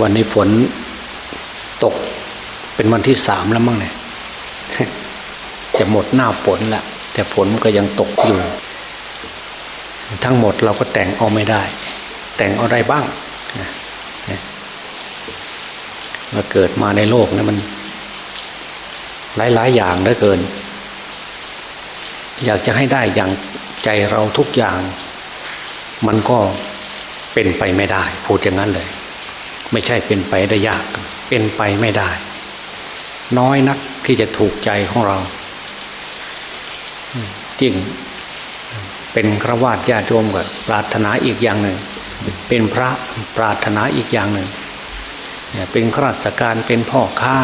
วันนี้ฝนตกเป็นวันที่สามแล้วมั้งเนี่ยจะหมดหน้าฝนละแต่ฝนก็ยังตกอยู่ ทั้งหมดเราก็แต่งเอาไม่ได้ แต่งเอาได้บ้างมาเกิดมาในโลกนะมัน หลายๆอย่างเหลือเกิน อยากจะให้ได้อย่างใจเราทุกอย่าง มันก็เป็นไปไม่ได้ พูดอย่างนั้นเลย ไม่ใช่เป็นไปได้ยาก เป็นไปไม่ได้ น้อยนักที่จะถูกใจของเราจริงเป็นครวาดญาติโยมกับปรารถนาอีกอย่างหนึ่ง เป็นพระปรารถนาอีกอย่างหนึ่งเป็นข้าราชการเป็นพ่อค้า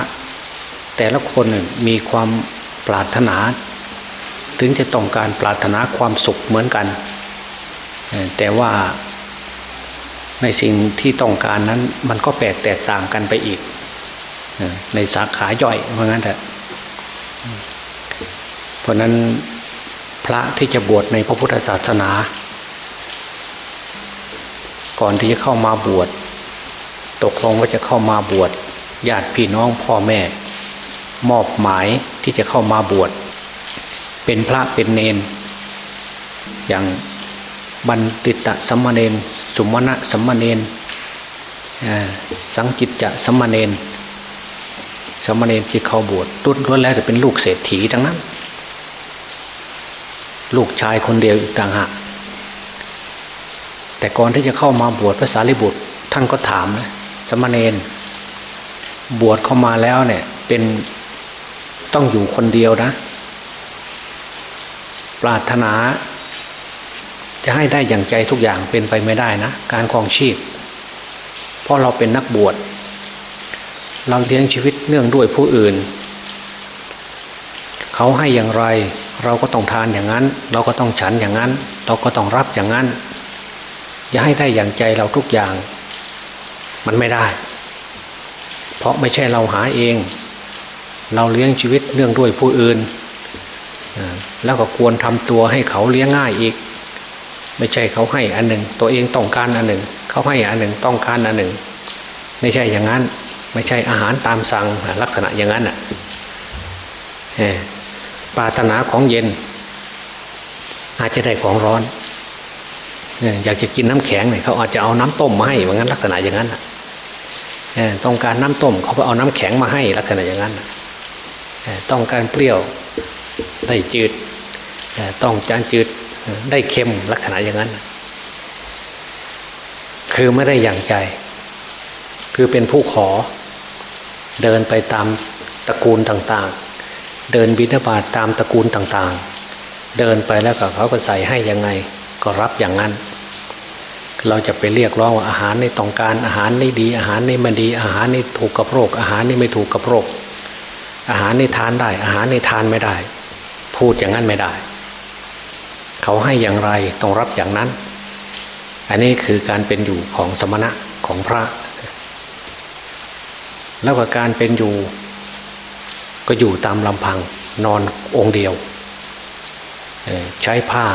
แต่ละคนมีความปรารถนา ถึงจะต้องการปรารถนาความสุขเหมือนกัน แต่ว่า ในสิ่งที่ต้องการนั้นมันก็แปลกแตกต่างกันไปอีก ในสาขาย่อยเพราะงั้นเถอะเพราะนั้นพระที่จะบวชในพระพุทธศาสนา ก่อนที่จะเข้ามาบวช ตกลงว่าจะเข้ามาบวชญาติพี่น้องพ่อแม่ มอบหมายที่จะเข้ามาบวช เป็นพระเป็นเนนอย่าง บันติตะสัมมาเนนสุมาณะสัมมาเนนสังจิตจะสัมมาเนนสัมมาเนนที่เขาบวชตุ้นล้วนแล้วแต่เป็นลูกเศรษฐีทั้งนั้น ลูกชายคนเดียวอีกต่างหากแต่ก่อนที่จะเข้ามาบวชพระสารีบุตร ท่านก็ถามนะสมณเณรบวชเข้ามาแล้วเนี่ย เป็นต้องอยู่คนเดียวนะ ปรารถนา จะให้ได้อย่างใจทุกอย่างเป็นไปไม่ได้นะ การครองชีพ เพราะเราเป็นนักบวชเราเลี้ยงชีวิตเนื่องด้วยผู้อื่น เขาให้อย่างไร เราก็ต้องทานอย่างนั้น เราก็ต้องฉันอย่างนั้น เราก็ต้องรับอย่างนั้น อย่าให้ได้อย่างใจเราทุกอย่าง มันไม่ได้ เพราะไม่ใช่เราหาเอง เราเลี้ยงชีวิตเนื่องด้วยผู้อื่น แล้วก็ควรทำตัวให้เขาเลี้ยงง่ายอีก ไม่ใช่เขาให้อันหนึ่ง ตัวเองต้องการอันหนึ่ง เขาให้อันหนึ่งต้องการอันหนึ่ง ไม่ใช่อย่างนั้น ไม่ใช่อาหารตามสั่งลักษณะอย่างนั้นอะปรารถนาของเย็น อาจจะได้ของร้อนอยากจะกินน้ำแข็งเนี่ยเขาอาจจะเอาน้ำต้มมาให้เหมือนกันลักษณะอย่างนั้นต้องการน้ำต้มเขาก็เอาน้ำแข็งมาให้ลักษณะอย่างนั้นต้องการเปรี้ยวได้จืดต้องจานจืด ได้เค็มลักษณะอย่างนั้น คือไม่ได้อย่างใจ คือเป็นผู้ขอ เดินไปตามตระกูลต่างๆ เดินบิณฑบาตตามตระกูลต่างๆ เดินไปแล้วก็เขาก็ใส่ให้ยังไงก็รับอย่างนั้น เราจะไปเรียกร้องว่าอาหารในต้องการอาหารนี่ดี อาหารนี่มันดี อาหารนี่ถูกกับโรค อาหารนี่ไม่ถูกกับโรค อาหารนี่ทานได้ อาหารนี่ทานไม่ได้ พูดอย่างนั้นไม่ได้ เขาให้อย่างไรต้องรับอย่างนั้น อันนี้คือการเป็นอยู่ของสมณะของพระ แล้วก็การเป็นอยู่ ก็อยู่ตามลำพังนอนองค์เดียว ใช้ผ้า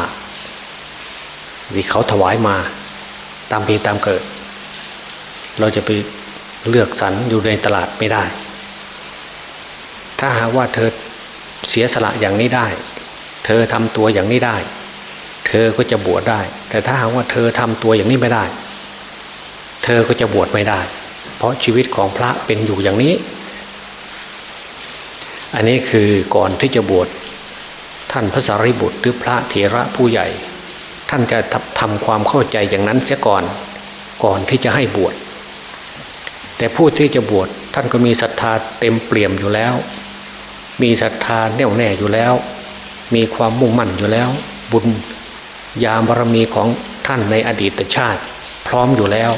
ที่เขาถวายมาตามมีตามเกิด เราจะไปเลือกสรรอยู่ในตลาดไม่ได้ ถ้าหากว่าเธอเสียสละอย่างนี้ได้ เธอทำตัวอย่างนี้ได้ เธอก็จะบวชได้ แต่ถ้าหากว่าเธอทำตัวอย่างนี้ไม่ได้ เธอก็จะบวชไม่ได้ เพราะชีวิตของพระเป็นอยู่อย่างนี้ อันนี้คือก่อนที่จะบวชท่านพระสารีบุตรหรือพระเถระผู้ใหญ่ ท่านจะทำความเข้าใจอย่างนั้นเสียก่อนก่อนที่จะให้บวชแต่ผู้ที่จะบวชท่านก็มีศรัทธาเต็มเปี่ยมอยู่แล้ว มีศรัทธาแน่วแน่อยู่แล้ว มีความมุ่งมั่นอยู่แล้ว บุญ ยามบารมีของท่านในอดีตชาติ พร้อมอยู่แล้ว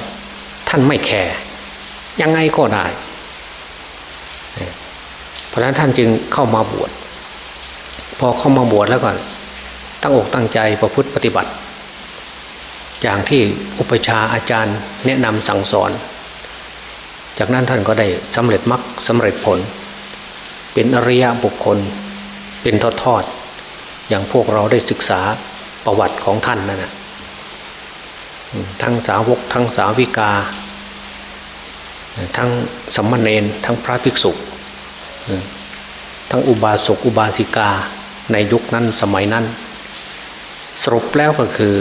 ท่านไม่แคร์ยังไงก็ได้ เพราะฉะนั้นท่านจึงเข้ามาบวชพอเข้ามาบวชแล้วก็ตั้งอกตั้งใจประพฤติปฏิบัติ อย่างที่อุปชาอาจารย์แนะนำสั่งสอน จากนั้นท่านก็ได้สำเร็จมรรคสำเร็จผล เป็นอริยบุคคล เป็นทอดทอดอย่างพวกเราได้ศึกษา ประวัติของท่านนั่นนะทั้งสาวกทั้งสาวิกา ทั้งสัมมาเนนทั้งพระภิกษุทั้งอุบาสกอุบาสิกาในยุคนั้นสมัยนั้น สรุปแล้วก็คือ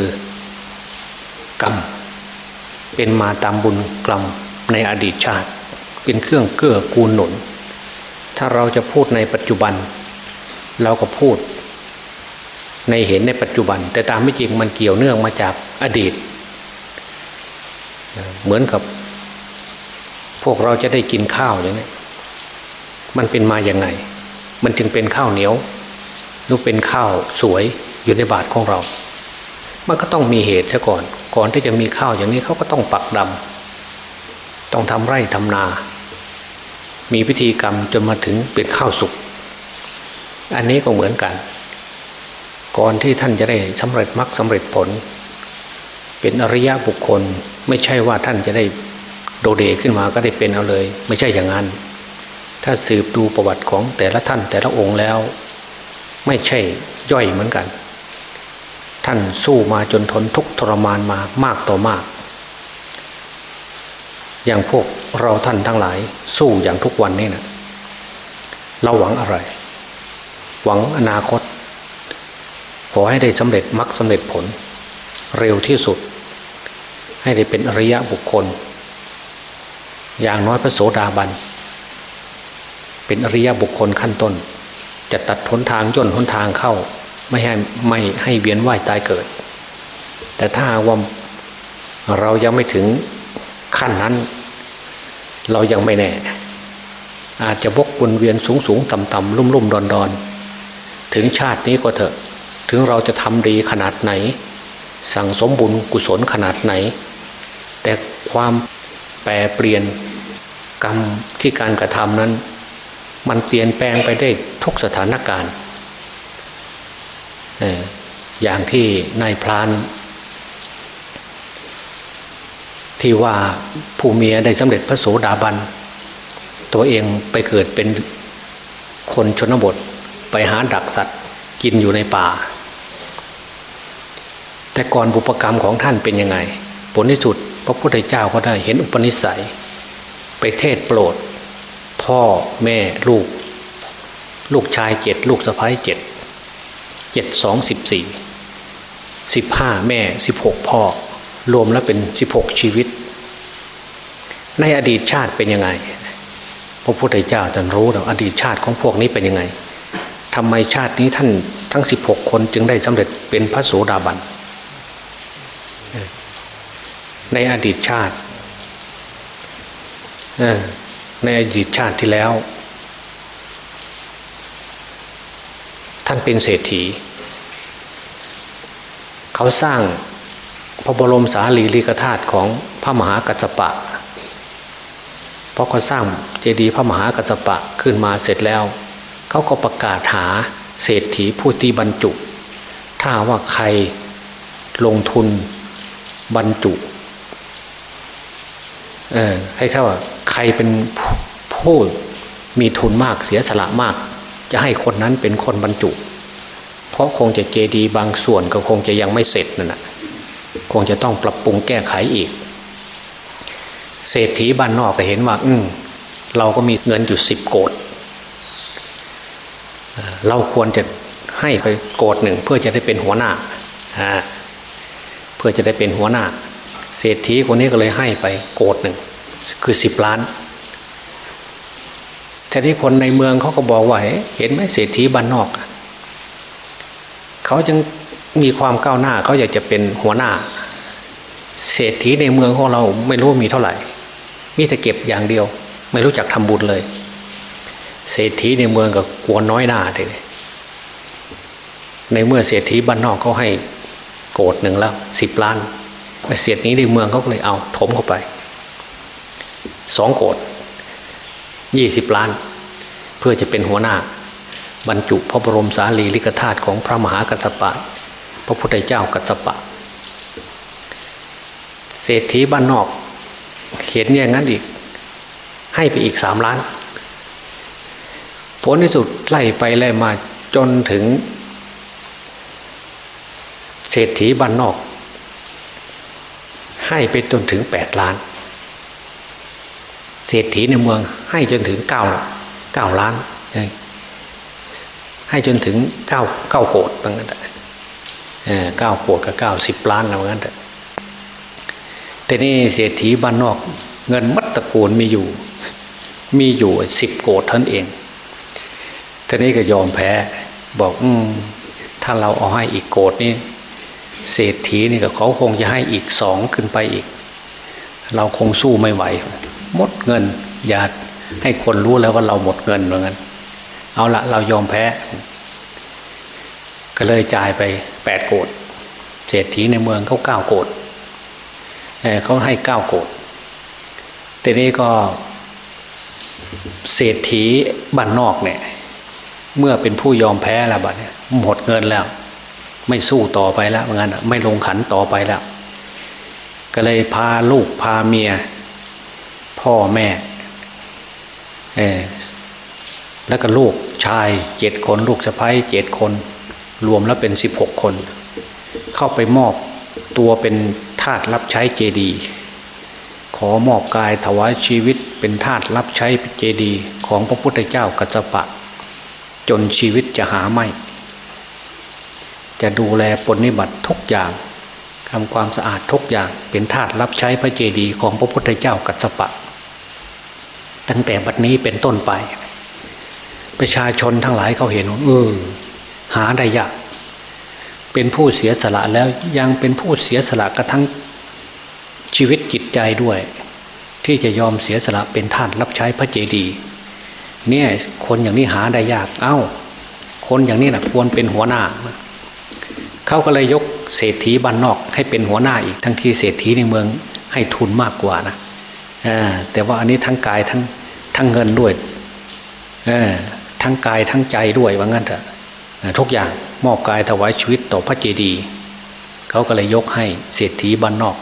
กรรม เป็นมาตามบุญกรรมในอดีตชาติ เป็นเครื่องเกื้อกูลหนุน ถ้าเราจะพูดในปัจจุบัน เราก็พูด ในเห็นในปัจจุบัน แต่ตามไม่จริงมันเกี่ยวเนื่องมาจากอดีต เหมือนกับ พวกเราจะได้กินข้าวอย่างนี้มันเป็นมาอย่างไง มันจึงเป็นข้าวเหนียวหรือเป็นข้าวสวยอยู่ในบาทของเรา มันก็ต้องมีเหตุซะก่อน ก่อนที่จะมีข้าวอย่างนี้เขาก็ต้องปักดำต้องทำไร่ทำนา มีพิธีกรรมจนมาถึงเป็นข้าวสุก อันนี้ก็เหมือนกัน ก่อนที่ท่านจะได้สำเร็จมรรคสำเร็จผล เป็นอริยะบุคคลไม่ใช่ว่าท่านจะได้โดเดขึ้นมาก็ได้เป็นเอาเลย ไม่ใช่อย่างนั้น ถ้าสืบดูประวัติของแต่ละท่านแต่ละองค์แล้ว ไม่ใช่ย่อยเหมือนกัน ท่านสู้มาจนทนทุกทรมานมามากต่อมาก อย่างพวกเราท่านทั้งหลายสู้อย่างทุกวันนี้นะเราหวังอะไร หวังอนาคต ขอให้ได้สำเร็จมรรคสำเร็จผล เร็วที่สุด ให้ได้เป็นอริยะบุคคล อย่างน้อยพระโสดาบัน เป็นอริยะบุคคลขั้นต้น จะตัดหนทางย่นหนทางเข้า ไม่ให้ไม่ให้เวียนว่ายตายเกิด แต่ถ้าว่าเรายังไม่ถึงขั้นนั้น เรายังไม่แน่ อาจจะวกวนเวียนสูงสูงต่ำต่ำลุ่มลุ่มดอนดอนถึงชาตินี้ก็เถอะ ถึงเราจะทำดีขนาดไหน สั่งสมบุญกุศลขนาดไหน แต่ความแปรเปลี่ยนกรรมที่การกระทำนั้น มันเปลี่ยนแปลงไปได้ทุกสถานการณ์อย่างที่นายพราน ที่ว่าผู้เมียได้สำเร็จพระโสดาบัน ตัวเองไปเกิดเป็นคนชนบทไปหาดักสัตว์กินอยู่ในป่า แต่ก่อนบุปกรรมของท่านเป็นยังไง ผลที่สุดพระพุทธเจ้าก็ได้เห็นอุปนิสัย ไปเทศโปรด พ่อแม่ลูก ลูกชายเจ็ดลูกสะพ้ายเจ็ดเจ็ดสองสิบสี่สิบห้าแม่สิบหกพ่อ รวมแล้วเป็นสิบหกชีวิต ในอดีตชาติเป็นยังไง พระพุทธเจ้าท่านรู้แล้วอดีตชาติของพวกนี้เป็นยังไงทำไมชาตินี้ท่านทั้งสิบหกคนจึงได้สำเร็จเป็นพระโสดาบัน ในอดีตชาติในอดีตชาติที่แล้ว ท่านเป็นเศรษฐี เขาสร้างพระบรมสารีริกธาตุของพระมหากัจจปะเพราะเขาสร้างเจดีย์พระมหากัจจปะขึ้นมาเสร็จแล้ว เขาก็ประกาศหาเศรษฐีผู้ที่บรรจุ ถ้าว่าใครลงทุนบรรจุ เออให้เขาว่าใครเป็นผู้มีทุนมากเสียสละมาก จะให้คนนั้นเป็นคนบรรจุ เพราะคงจะเจดีย์บางส่วนก็คงจะยังไม่เสร็จนั่นแหะคงจะต้องปรับปรุงแก้ไขอีก เศรษฐีบ้านนอกก็เห็นว่า อืมเราก็มีเงินอยู่สิบโกดเราควรจะให้ไปโกดหนึ่งเพื่อจะได้เป็นหัวหน้า เพื่อจะได้เป็นหัวหน้า เศรษฐีคนนี้ก็เลยให้ไปโกดหนึ่งคือสิบล้านแต่ที่คนในเมืองเขาก็บอกว่าเห็นไหมเศรษฐีบ้านนอกเขาจึงมีความก้าวหน้าเขาอยากจะเป็นหัวหน้า เศรษฐีในเมืองของเราไม่รู้มีเท่าไหร่ มีแต่เก็บอย่างเดียว ไม่รู้จักทำบุญเลย เศรษฐีในเมืองก็กลัวน้อยหน้าเลยในเมื่อเศรษฐีบ้านนอกเขาให้โกดหนึ่งแล้วสิบล้าน เศรษฐีในเมืองเขาเลยเอาถมเข้าไปสองโกดยี่สิบล้าน เพื่อจะเป็นหัวหน้า บรรจุพระบรมสารีริกธาตุของพระมหากัสสปะ พระพุทธเจ้ากัสสปะ เศรษฐีบ้านนอกเขียนอย่างนั้นอีก ให้ไปอีกสามล้าน ผลที่สุดไล่ไปไล่มาจนถึง เศรษฐีบ้านนอก ให้ไปจนถึงแปดล้าน เศรษฐีในเมืองให้จนถึงเก้าเก้าล้าน ให้จนถึงเก้าเก้าโกดบางนั้นเก้าโกดกับเก้าสิบล้านแล้วงั้นแต่แต่นี่เศรษฐีบ้านนอก เงินมัดตะโกนมีอยู่ มีอยู่สิบโกดท่านเองทีนี้ก็ยอมแพ้บอก อืมถ้าเราเอาให้อีกโกดนี่ เศรษฐีนี่ก็เขาคงจะให้อีกสองขึ้นไปอีก เราคงสู้ไม่ไหว หมดเงิน อย่าให้คนรู้แล้วว่าเราหมดเงินเหมือนกันเอาละเรายอมแพ้ ก็เลยจ่ายไปแปดโกดเศรษฐีในเมืองเขาเก้าโกดเขาให้เก้าโกดแต่นี้ก็เศรษฐีบ้านนอกเนี่ย เมื่อเป็นผู้ยอมแพ้แล้วบัดเนี่ยหมดเงินแล้ว ไม่สู้ต่อไปแล้วเหมือนกันไม่ลงขันต่อไปแล้ว ก็เลยพาลูกพาเมีย พ่อแม่เออแล้วก็ลูกชายเจ็ดคน ลูกสะพ้ายเจ็ดคน รวมแล้วเป็นสิบหกคน เข้าไปมอบตัวเป็นทาสรับใช้เจดี ขอมอบกายถวายชีวิตเป็นทาสรับใช้เจดี ของพระพุทธเจ้ากัจจปะ จนชีวิตจะหาไม่ จะดูแลปนิบัติทุกอย่างทำความสะอาดทุกอย่างเป็นทาสรับใช้พระเจดีย์ของพระพุทธเจ้ากัสปะ ตั้งแต่บัดนี้เป็นต้นไป ประชาชนทั้งหลายเขาเห็นว่าเออหาได้ยากเป็นผู้เสียสละแล้วยังเป็นผู้เสียสละกระทั่งชีวิตจิตใจด้วย ที่จะยอมเสียสละเป็นท่าสรับใช้พระเจดีย์เนี่ยคนอย่างนี้หาได้ยากเอา้า คนอย่างนี้นะควรเป็นหัวหน้า เขาก็เลยยกเศรษฐีบ้านนอกให้เป็นหัวหน้าอีกทั้งที่เศรษฐีในเมืองให้ทุนมากกว่านะแต่ว่าอันนี้ทั้งกายทั้งทั้งเงินด้วยทั้งกายทั้งใจด้วยว่างั้นเถอะทุกอย่างมอบกายถวายชีวิตต่อพระเจดีย์เขาก็เลยยกให้เศรษฐีบ้านนอก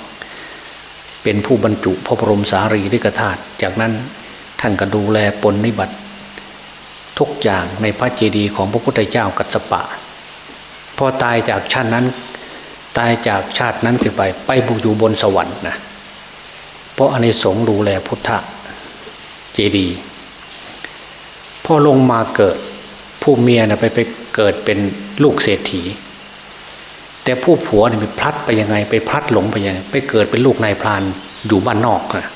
เป็นผู้บรรจุพระบรมสารีริกธาตุจากนั้นท่านก็ดูแลปนนิบัติ ทุกอย่างในพระเจดีย์ของพระพุทธเจ้ากัสสปะ พอตายจากชาตินั้น ตายจากชาตินั้นขึ้นไป ไปบุอยู่บนสวรรค์นะเพราะอเนสงดูแลพุทธเจดีพอลงมาเกิด ผู้เมียนะไปไปเกิดเป็นลูกเศรษฐี แต่ผู้ผัวเนี่ยไปพลัดไปยังไง ไปพลัดหลงไปยังไงไปเกิดเป็นลูกนายพรานอยู่บ้านนอกนะ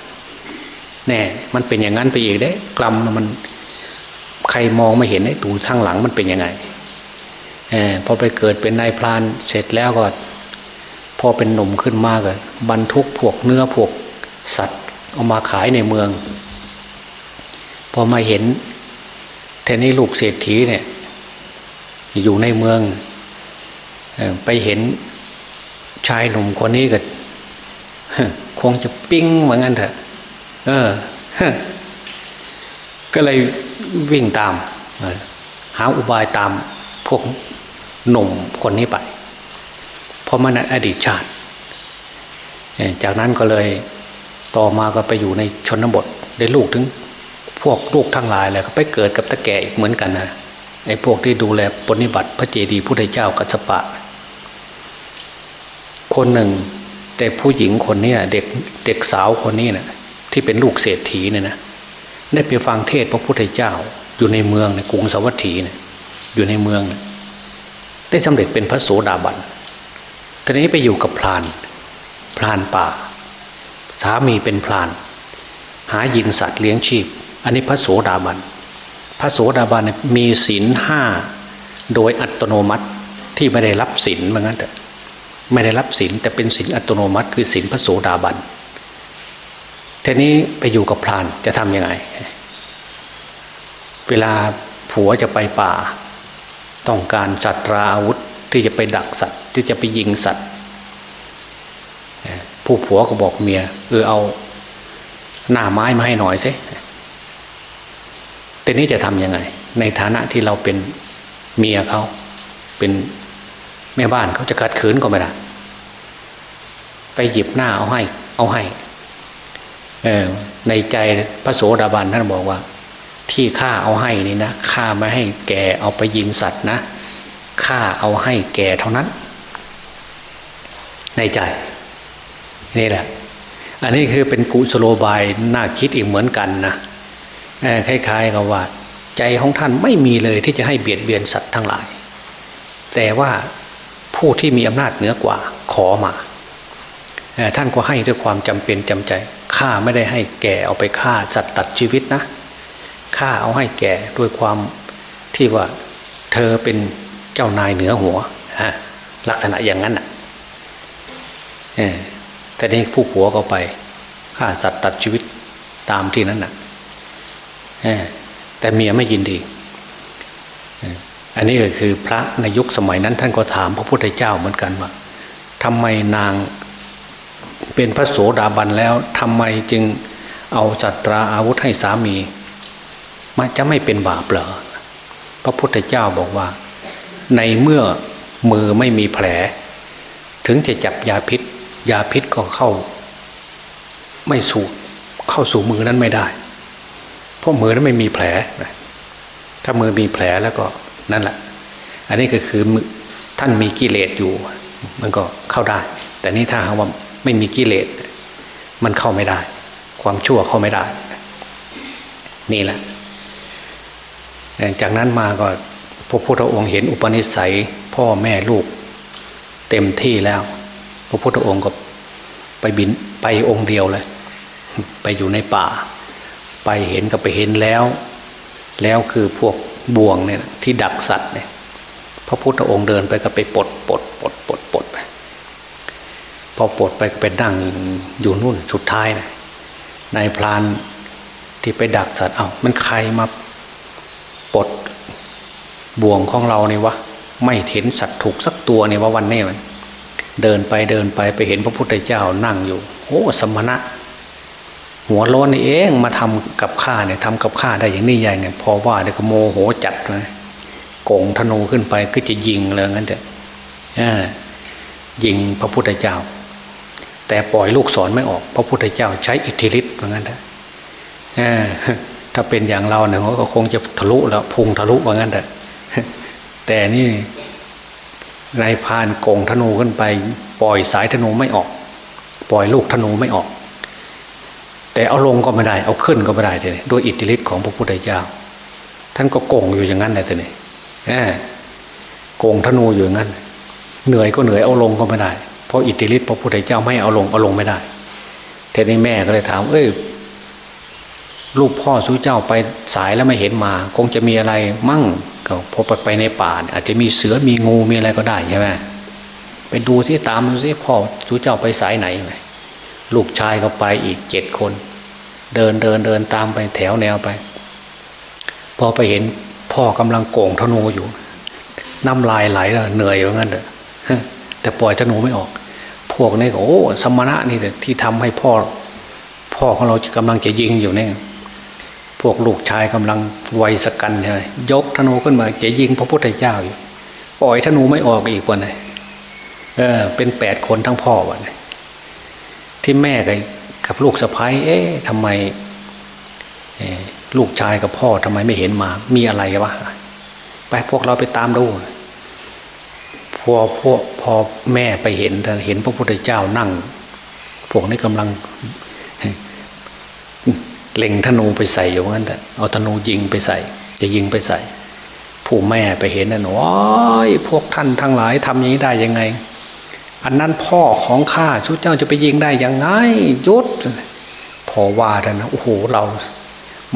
แน่มันเป็นอย่างนั้นไปอีกได้กรรมมันใครมองไม่เห็นไอ้ตูทางหลังมันเป็นยังไง พอไปเกิดเป็นนายพรานเสร็จแล้วก็พอเป็นหนุ่มขึ้นมาก็บรรทุกพวกเนื้อพวกสัตว์เอามาขายในเมือง พอมาเห็นแทนนี้ลูกเศรษฐีเนี่ย อยู่ในเมืองไปเห็นชายหนุ่มคนนี้ก็คงจะปิ้งเหมือนกันเถอะ เออ ก็เลยวิ่งตาม หาอุบายตามพวก หนุ่มคนนี้ไป เพราะมันอดีตชาติ จากนั้นก็เลยต่อมาก็ไปอยู่ในชนบทได้ลูกถึง พวกลูกทั้งหลายเลยก็ไปเกิดกับตะแก่อีกเหมือนกันนะไอ้พวกที่ดูแลปฏิบัติพระเจดีย์พุทธเจ้ากัสปะ คนหนึ่ง แต่ผู้หญิงคนนี้เด็กเด็กสาวคนนี้นะที่เป็นลูกเศรษฐีเนี่ยนะได้ไปฟังเทศพระพุทธเจ้า อยู่ในเมืองในกรุงสวัสดีเนี่ยอยู่ในเมืองนะ ได้สำเร็จเป็นพระโสดาบันทีนี้ไปอยู่กับพราน พรานป่า สามีเป็นพราน หายิงสัตว์เลี้ยงชีพ อันนี้พระโสดาบัน พระโสดาบันมีศีลห้าโดยอัตโนมัติที่ไม่ได้รับศีลเหมือนกันแต่ไม่ได้รับศีลแต่เป็นศีลอัตโนมัติ คือศีลพระโสดาบันทีนี้ไปอยู่กับพรานจะทำยังไง เวลาผัวจะไปป่า ต้องการจัดราอาวุธที่จะไปดักสัตว์ที่จะไปยิงสัตว์ผู้ผัวก็บอกเมียเออเอาหน้าไม้มาให้หน่อยสิแต่นี้จะทำยังไง ในฐานะที่เราเป็นเมียเขาเป็นแม่บ้านเขาจะกัดขืนก็ไม่ได้ไปหยิบหน้าเอาให้ เอาให้ในใจพระโสดาบันท่านบอกว่า ที่ข้าเอาให้นี่นะข้าไม่ให้แกเอาไปยิงสัตว์นะข้าเอาให้แกเท่านั้น ในใจนี่แหละ อันนี้คือเป็นกุศโลบายน่าคิดอีกเหมือนกันนะคล้ายๆกับว่า ใจของท่านไม่มีเลยที่จะให้เบียดเบียนสัตว์ทั้งหลาย แต่ว่าผู้ที่มีอำนาจเหนือกว่าขอมาท่านก็ให้ด้วยความจำเป็นจำใจข้าไม่ได้ให้แกเอาไปฆ่าสัตว์ตัดชีวิตนะ ข้าเอาให้แก่ด้วยความที่ว่าเธอเป็นเจ้านายเหนือหัวลักษณะอย่างนั้นอะแต่นี่ผู้ผัวก็ไปฆ่าสัตว์ตัดชีวิตตามที่นั้นน่ะแต่เมียไม่ยินดี อันนี้ก็คือพระในยุคสมัยนั้นท่านก็ถามพระพุทธเจ้าเหมือนกันว่าทำไมนางเป็นพระโสดาบันแล้วทำไมจึงเอาจัตราอาวุธให้สามี มันจะไม่เป็นบาปเหรอพระพุทธเจ้าบอกว่า ในเมื่อมือไม่มีแผล ถึงจะจับยาพิษ ยาพิษก็เข้า ไม่สู่เข้าสู่มือนั้นไม่ได้ เพราะมือนั้นไม่มีแผล ถ้ามือมีแผลแล้วก็นั่นแหละ อันนี้ก็คือท่านมีกิเลสอยู่ มันก็เข้าได้ แต่นี่ถ้าว่าไม่มีกิเลสมันเข้าไม่ได้ ความชั่วเข้าไม่ได้ นี่แหละ จากนั้นมาก็พระพุทธองค์เห็นอุปนิสัยพ่อแม่ลูก เต็มที่แล้ว พระพุทธองค์ก็ไปบินไปองค์เดียวเลย ไปอยู่ในป่า ไปเห็นก็ไปเห็นแล้ว แล้วคือพวกบ่วงเนี่ยที่ดักสัตว์เนี่ยพระพุทธองค์เดินไปก็ไปปลดปลดปลดปลดปลดไปพอปลดไปก็ไปนั่งอยู่นู่นสุดท้ายนะนายพรานที่ไปดักสัตว์เอา้ามันใครมา ปลดบ่วงของเราเนี่ยวะไม่เห็นสัตว์ถูกสักตัวเนี่ยวะวันนี้มันเดินไปเดินไปไปเห็นพระพุทธเจ้านั่งอยู่โอ้สมณะ หัวร้อนนี่เองมาทำกับข้าเนี่ยทำกับข้าได้อย่างนี้ยังไงพอว่าเนี่ยก็โมโหจัดเลยโกงธนูขึ้นไปก็จะยิงเลยงั้นเถอะยิงพระพุทธเจ้า แต่ปล่อยลูกศรไม่ออก พระพุทธเจ้าใช้อิทธิฤทธิ์เหมือนกันนะ ถ้าเป็นอย่างเราเนี่ยก็คงจะทะลุแล้วพุงทะลุเหมือนกันแต่แต่นี่นายพานโกงธนูขึ้นไป ปล่อยสายธนูไม่ออก ปล่อยลูกธนูไม่ออก แต่เอาลงก็ไม่ได้ เอาขึ้นก็ไม่ได้เลยด้วยอิทธิฤทธิ์ของพระพุทธเจ้าท่านก็โกงอยู่อย่างนั้นเลยแต่นี่โกงธนูอยู่อย่างนั้น เหนื่อยก็เหนื่อยเอาลงก็ไม่ได้เพราะอิทธิฤทธิ์พระพุทธเจ้าไม่เอาลงเอาลงไม่ได้ทีนี้แม่ก็เลยถาม เอ้ย ลูกพ่อสู้เจ้าไปสายแล้วไม่เห็นมา คงจะมีอะไรมั่งก็พอไปไปในป่าอาจจะมีเสือมีงูมีอะไรก็ได้ใช่ไหมไปดูสิตามดูสิพ่อสู้เจ้าไปสายไหนไหมลูกชายก็ไปอีกเจ็ดคน เดินเดินเดินตามไปแถวแนวไป พอไปเห็นพ่อกำลังโก่งธนูอยู่ น้ำลายไหลแล้วเหนื่อยว่างั้นเถอะแต่ปล่อยธนูไม่ออก พวกนี้ก็โอ้สมณะนี่แต่ที่ทำให้พ่อ พ่อของเรากำลังจะยิงอยู่เนี่ย พวกลูกชายกำลังไวสกันใช่ไหมยกธนูขึ้นมาจะยิงพระพุทธเจ้าอยู่ปล่อยธนูไม่ออกอีกวันเลยเออ เป็นแปดคนทั้งพ่อวันที่แม่กับลูกสะพ้ายเอ๊ะทำไมลูกชายกับพ่อทำไมไม่เห็นมา มีอะไรวะไปพวกเราไปตามดูพอพวกพอแม่ไปเห็นเห็นพระพุทธเจ้านั่ง พวกนี้กำลัง เล็งธนูไปใส่อยู่งั้นแต่เอาธนูยิงไปใส่ จะยิงไปใส่ ผู้แม่ไปเห็นนั่นโอ้ยพวกท่านทั้งหลายทำอย่างนี้ได้ยังไง อันนั้นพ่อของข้าชุดเจ้าจะไปยิงได้ยังไงยุดพอว่าแล้วนะโอ้โหเรา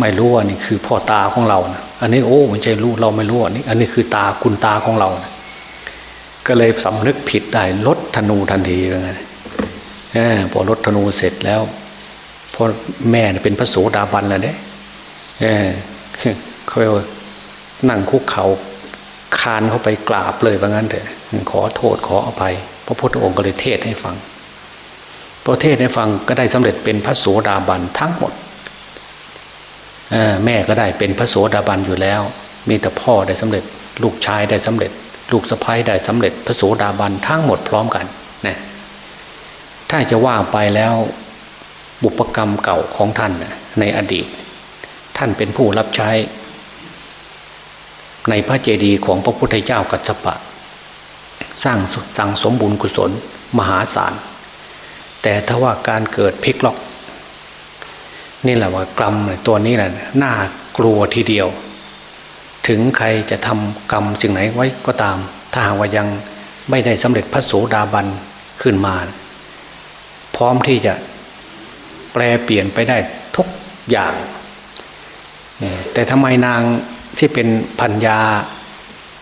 ไม่รู้ว่านี่คือพ่อตาของเรานะอันนี้โอ้ไม่ใช่รู้เราไม่รู้อันนี้ อันนี้คือตาคุณตาของเรานะก็เลยสำนึกผิดได้ลดธนูทันทีเลยนะพอลดธนูเสร็จแล้ว พอแม่เป็นพระโสดาบันแล้วเนี่ยเขานั่งคุกเขาคานเข้าไปกราบเลยว่างั้นเถอะขอโทษขออภัยพระพุทธองค์ก็เลยเทศให้ฟังพอเทศให้ฟังก็ได้สำเร็จเป็นพระโสดาบันทั้งหมดแม่ก็ได้เป็นพระโสดาบันอยู่แล้ว มีแต่พ่อได้สำเร็จ ลูกชายได้สำเร็จ ลูกสะพ้ายได้สำเร็จพระโสดาบันทั้งหมดพร้อมกันนะถ้าจะว่าไปแล้ว บุปกรรมเก่าของท่านในอดีต ท่านเป็นผู้รับใช้ ในพระเจดีย์ของพระพุทธเจ้ากัจจปะ สร้างสั่งสมบุญกุศลมหาศาล แต่ถ้าว่าการเกิดพลิกล็อก นี่แหละว่ากรรมตัวนี้แหละน่ากลัวทีเดียว ถึงใครจะทำกรรมสิ่งไหนไว้ก็ตาม ถ้าหากว่ายังไม่ได้สำเร็จพระโสดาบันขึ้นมา พร้อมที่จะ แปลเปลี่ยนไปได้ทุกอย่าง แต่ทำไมนางที่เป็นพัญญา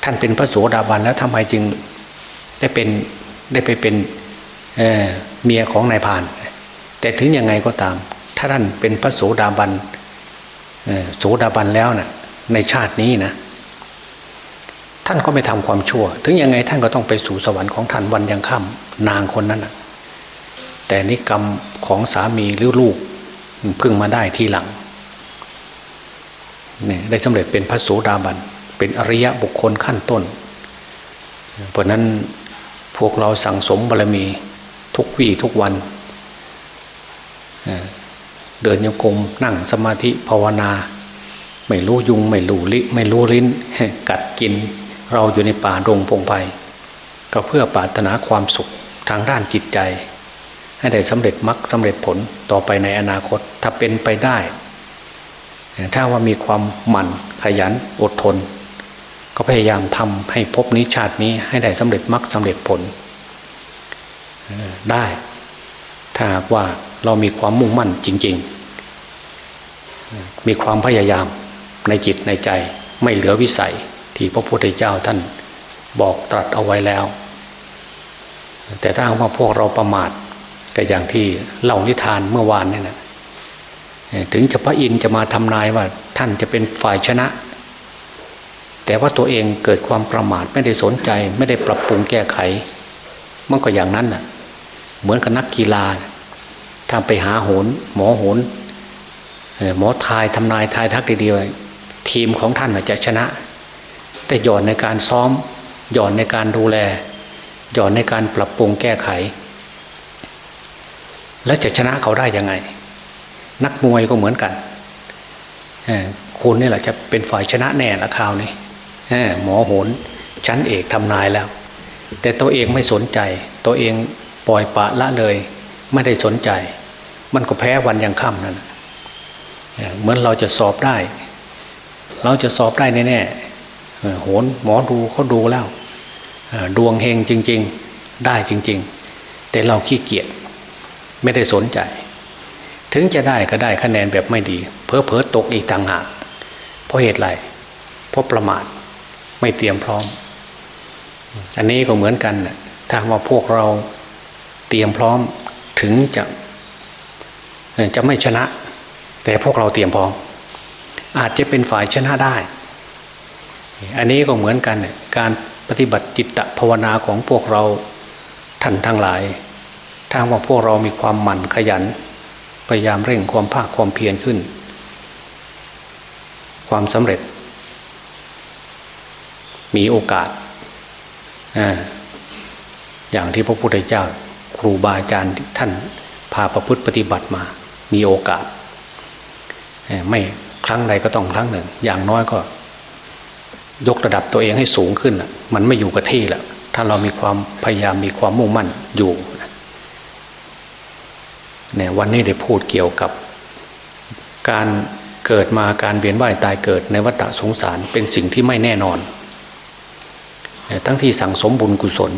ท่านเป็นพระโสดาบันแล้วทำไมจึงได้เป็นได้ไปเป็นเเมียของนายพาน แต่ถึงยังไงก็ตาม ถ้าท่านเป็นพระโสดาบันโสดาบันแล้วนะ่ะในชาตินี้นะ ท่านก็ไม่ทำความชั่ว ถึงยังไงท่านก็ต้องไปสู่สวรรค์ของท่านวันยังค่ำนางคนนั้นนะ แต่นิกรรมของสามีหรือลูกเพึ่งมาได้ทีหลังเนี่ยได้สำเร็จเป็นพระโสดาบัน เป็นอริยะบุคคลขั้นต้น เพราะนั้นพวกเราสั่งสมบารมีทุกวี่ทุกวัน เดินโยกมนั่งสมาธิภาวนา ไม่รู้ยุง ไม่รู้ลิไม่รู้ลิ้น กัดกิน เราอยู่ในป่าดงพงไพ่ก็เพื่อปรารถนาความสุขทางด้านจิตใจ ให้ได้สำเร็จมรรคสำเร็จผลต่อไปในอนาคต ถ้าเป็นไปได้ ถ้าว่ามีความหมั่นขยันอดทน ก็พยายามทำให้พบนิชาตินี้ให้ได้สำเร็จมรรคสำเร็จผลได้ ถ้าว่าเรามีความมุ่งมั่นจริง ๆ มีความพยายามในจิตในใจไม่เหลือวิสัยที่พระพุทธเจ้าท่านบอกตรัสเอาไว้แล้ว แต่ถ้าว่าพวกเราประมาท ก็อย่างที่เล่านิทานเมื่อวานนี่นะถึงจะพระอินจะมาทำนายว่าท่านจะเป็นฝ่ายชนะ แต่ว่าตัวเองเกิดความประมาทไม่ได้สนใจ ไม่ได้ปรับปรุงแก้ไข มันก็อย่างนั้นน่ะ เหมือนกับนักกีฬาถ้าไปหาโหน หมอโหนหมอทายทำนายทายทักเดียวทีมของท่านจะชนะ แต่หย่อนในการซ้อมหย่อนในการดูแลหย่อนในการปรับปรุงแก้ไข แล้วจะชนะเขาได้ยังไง นักมวยก็เหมือนกันคุณนี่แหละจะเป็นฝ่ายชนะแน่ละคราวนี้หมอโหนชั้นเอกทำนายแล้ว แต่ตัวเองไม่สนใจ ตัวเองปล่อยปะละเลย ไม่ได้สนใจ มันก็แพ้วันยังค่ำนั่นเหมือนเราจะสอบได้ เราจะสอบได้แน่ๆโหนหมอดูเขาดูแล้วดวงเฮงจริง ๆ ได้จริง ๆ แต่เราขี้เกียจ ไม่ได้สนใจ ถึงจะได้ก็ได้คะแนนแบบไม่ดี เพอเพอตกอีกต่างหากเพราะเหตุไรเพราะประมาทไม่เตรียมพร้อม อันนี้ก็เหมือนกันถ้าว่าพวกเราเตรียมพร้อมถึงจะจะไม่ชนะ แต่พวกเราเตรียมพร้อม อาจจะเป็นฝ่ายชนะได้ อันนี้ก็เหมือนกัน การปฏิบัติจิตภาวนาของพวกเราท่านทั้งหลาย ถ้าว่าพวกเรามีความหมั่นขยัน พยายามเร่งความภาคความเพียรขึ้น ความสำเร็จ มีโอกาสออย่างที่พระพุทธเจ้าครูบาอาจารย์ท่านพาประพฤติปฏิบัติมา มีโอกาส ไม่ครั้งใดก็ต้องครั้งหนึ่ง อย่างน้อยก็ ยกระดับตัวเองให้สูงขึ้นมันไม่อยู่กับที่แหละถ้าเรามีความพยายามมีความมุ่งมั่นอยู่ เนี่ยวันนี้ได้พูดเกี่ยวกับ การเกิดมาการเวียนว่ายตายเกิดในวัฏสงสารเป็นสิ่งที่ไม่แน่นอน ทั้งที่สั่งสมบุญกุศล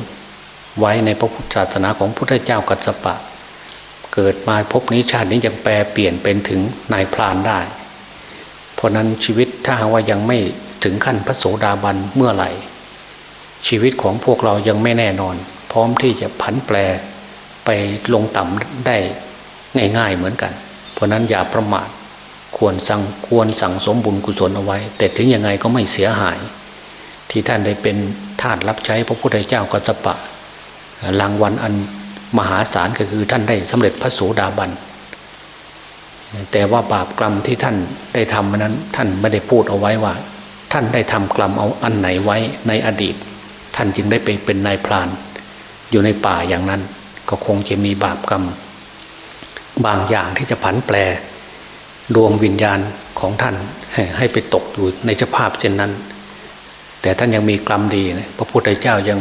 ไว้ในพระพุทธศาสนาของพระพุทธเจ้ากัสปะ เกิดมาพบนี้ชาตินี้ยังแปลเปลี่ยนเป็นถึงนายพรานได้ เพราะนั้นชีวิตถ้าหากว่ายังไม่ถึงขั้นพระโสดาบันเมื่อไหร่ ชีวิตของพวกเรายังไม่แน่นอน พร้อมที่จะผันแปรไปลงต่ำได้ ง่ายๆเหมือนกัน เพราะนั้นอย่าประมาทควรสั่งควรสั่งสมบุญกุศลเอาไว้ แต่ถึงยังไงก็ไม่เสียหาย ที่ท่านได้เป็นทาสรับใช้พระพุทธเจ้ากัสปะ รางวัลอันมหาศาลก็คือท่านได้สำเร็จพระโสดาบัน แต่ว่าบาปกรรมที่ท่านได้ทำนั้น ท่านไม่ได้พูดเอาไว้ว่า ท่านได้ทำกรรมเอาอันไหนไว้ในอดีต ท่านจึงได้ไปเป็นนายพราน อยู่ในป่าอย่างนั้นก็คงจะมีบาปกรรม บางอย่างที่จะผันแปรดวงวิญญาณของท่านให้ไปตกอยู่ในสภาพเช่นนั้น แต่ท่านยังมีกรรมดีนะพระพุทธเจ้ายัง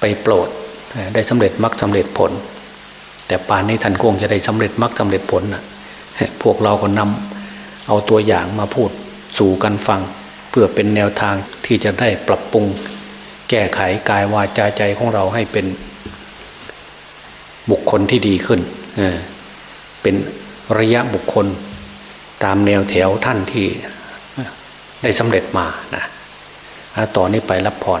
ไปโปรดได้สำเร็จมรรคสาเร็จผล แต่ป่านนี้ท่านคงจะได้สำเร็จมรรคสำเร็จผลนะพวกเราก็นำเอาตัวอย่างมาพูดสู่กันฟัง เพื่อเป็นแนวทางที่จะได้ปรับปรุง แก้ไขกายวาจาใจของเราให้เป็นบุคคลที่ดีขึ้น เป็นระยะบุคคลตามแนวแถวท่านที่ได้สำเร็จมานะอะต่อนนี้ไปรับพร